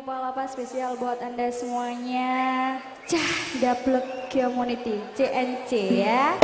Palapa spesial buat Anda semuanya. Cah, Daplek Community CNC ya.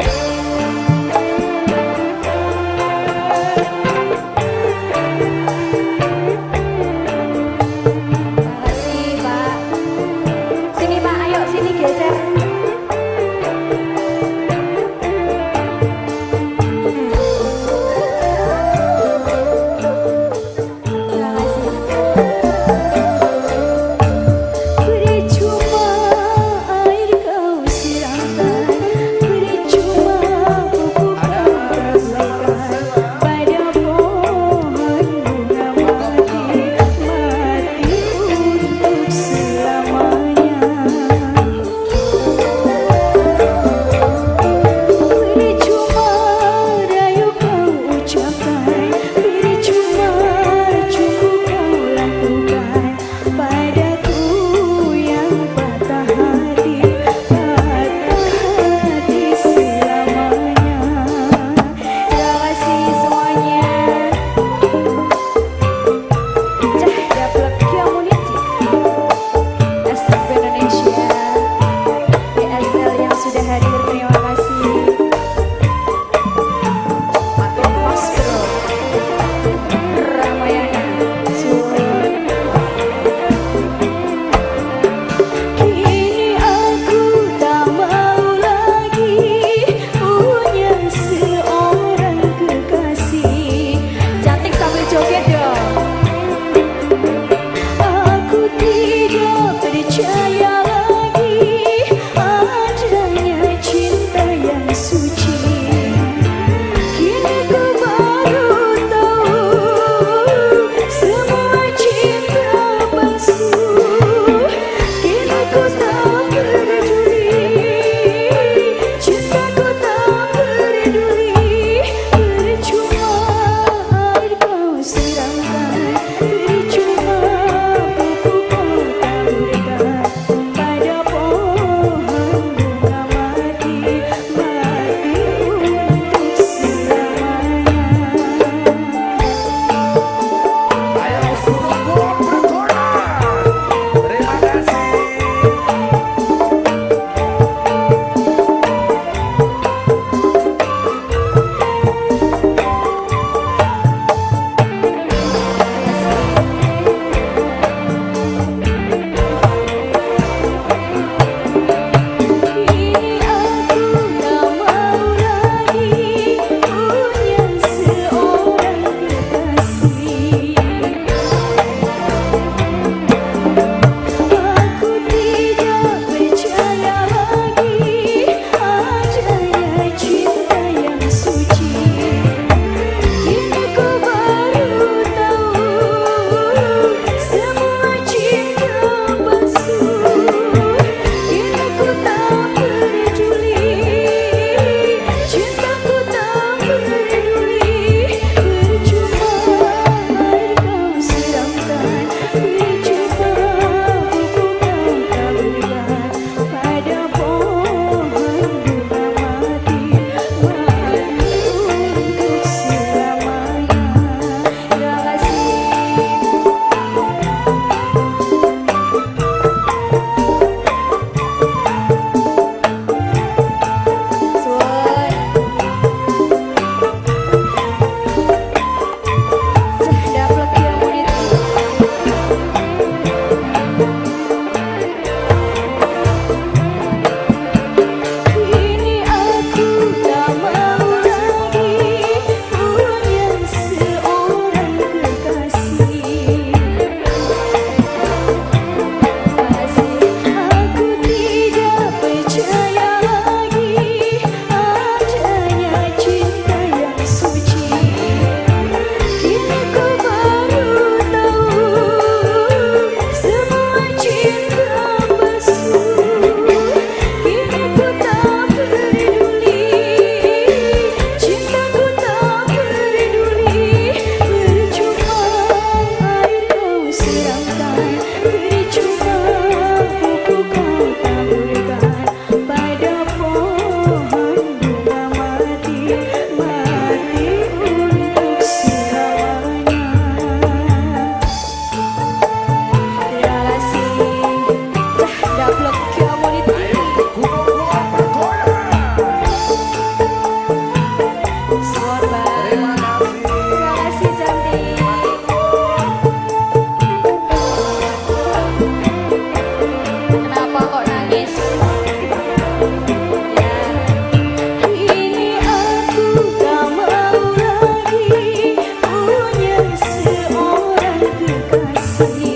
सभी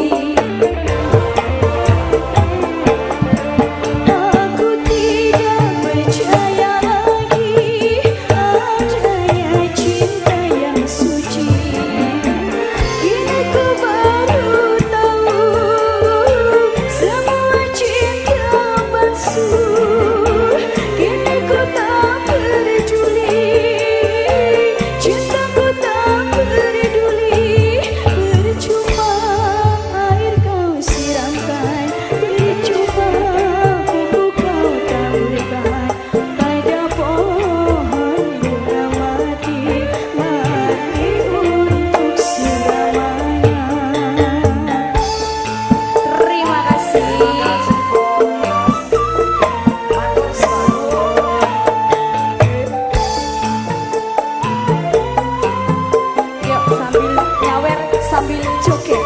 Okay.